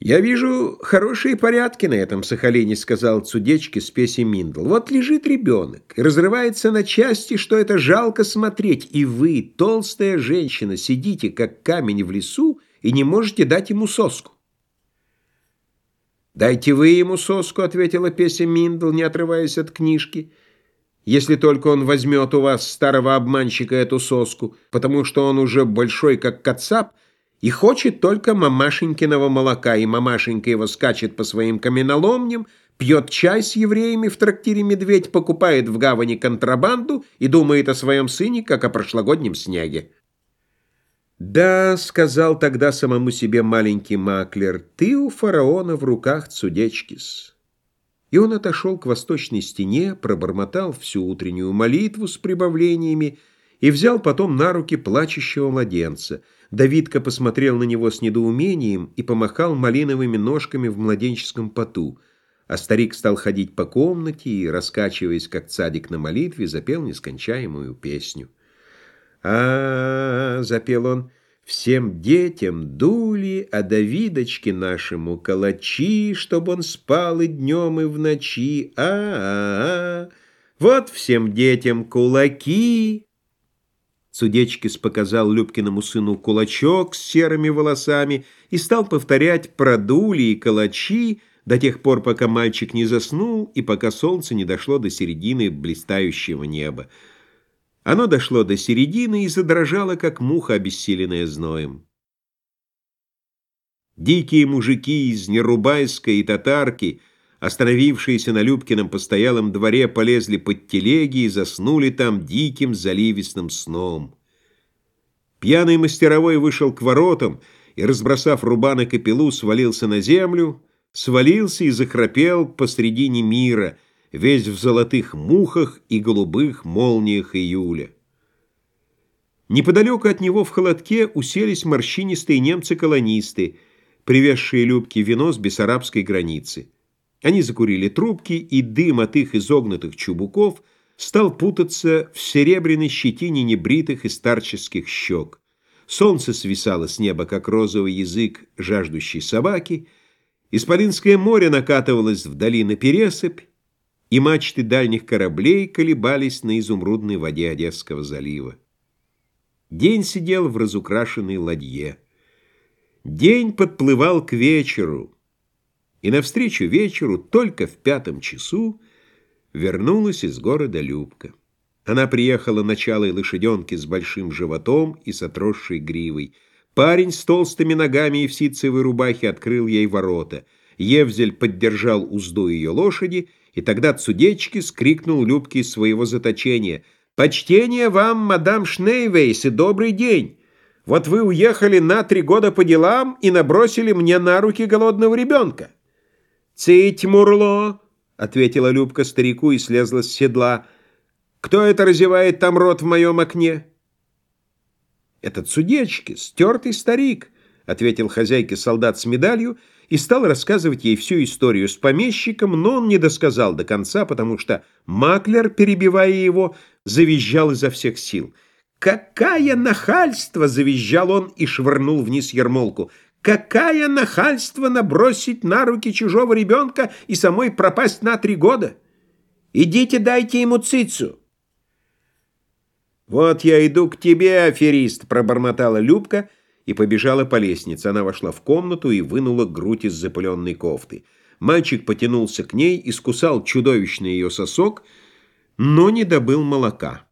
«Я вижу хорошие порядки на этом Сахалине», — сказал Цудечки Спеси Миндл. «Вот лежит ребенок и разрывается на части, что это жалко смотреть, и вы, толстая женщина, сидите, как камень в лесу, и не можете дать ему соску». «Дайте вы ему соску», — ответила Песя Миндл, не отрываясь от книжки, «если только он возьмет у вас, старого обманщика, эту соску, потому что он уже большой, как кацап, — и хочет только мамашенькиного молока, и мамашенька его скачет по своим каменоломням, пьет чай с евреями в трактире «Медведь», покупает в гавани контрабанду и думает о своем сыне, как о прошлогоднем снеге. «Да», — сказал тогда самому себе маленький маклер, — «ты у фараона в руках Цудечкис». И он отошел к восточной стене, пробормотал всю утреннюю молитву с прибавлениями и взял потом на руки плачущего младенца — Давидка посмотрел на него с недоумением и помахал малиновыми ножками в младенческом поту, а старик стал ходить по комнате и, раскачиваясь, как цадик на молитве, запел нескончаемую песню. а, -а, -а запел он, — «всем детям дули, а Давидочке нашему калачи, чтоб он спал и днем, и в ночи, а-а-а, вот всем детям кулаки». Судечкис показал Любкиному сыну кулачок с серыми волосами и стал повторять про дули и калачи до тех пор, пока мальчик не заснул и пока солнце не дошло до середины блистающего неба. Оно дошло до середины и задрожало, как муха, обессиленная зноем. Дикие мужики из Нерубайской и Татарки, остановившиеся на Любкином постоялом дворе, полезли под телеги и заснули там диким заливистым сном. Пьяный мастеровой вышел к воротам и, разбросав рубан и свалился на землю, свалился и захрапел посредине мира, весь в золотых мухах и голубых молниях июля. Неподалеку от него в холодке уселись морщинистые немцы-колонисты, привезшие Любке вино с бессарабской границы. Они закурили трубки, и дым от их изогнутых чубуков – стал путаться в серебряной щетине небритых и старческих щек. Солнце свисало с неба, как розовый язык жаждущей собаки, Исполинское море накатывалось вдали на пересыпь, и мачты дальних кораблей колебались на изумрудной воде Одесского залива. День сидел в разукрашенной ладье. День подплывал к вечеру, и навстречу вечеру только в пятом часу вернулась из города Любка. Она приехала на чалой лошаденке с большим животом и с отросшей гривой. Парень с толстыми ногами и в ситцевой рубахе открыл ей ворота. Евзель поддержал узду ее лошади, и тогда Цудечки скрикнул Любке из своего заточения. «Почтение вам, мадам Шнейвейс, и добрый день! Вот вы уехали на три года по делам и набросили мне на руки голодного ребенка!» «Цыть, Мурло!» — ответила Любка старику и слезла с седла. «Кто это разевает там рот в моем окне?» «Этот судечки, стертый старик», — ответил хозяйке солдат с медалью и стал рассказывать ей всю историю с помещиком, но он не досказал до конца, потому что маклер, перебивая его, завизжал изо всех сил. «Какая нахальство!» — завизжал он и швырнул вниз ермолку. Какая нахальство набросить на руки чужого ребенка и самой пропасть на три года? Идите дайте ему цицу. «Вот я иду к тебе, аферист!» — пробормотала Любка и побежала по лестнице. Она вошла в комнату и вынула грудь из запыленной кофты. Мальчик потянулся к ней, искусал чудовищный ее сосок, но не добыл молока.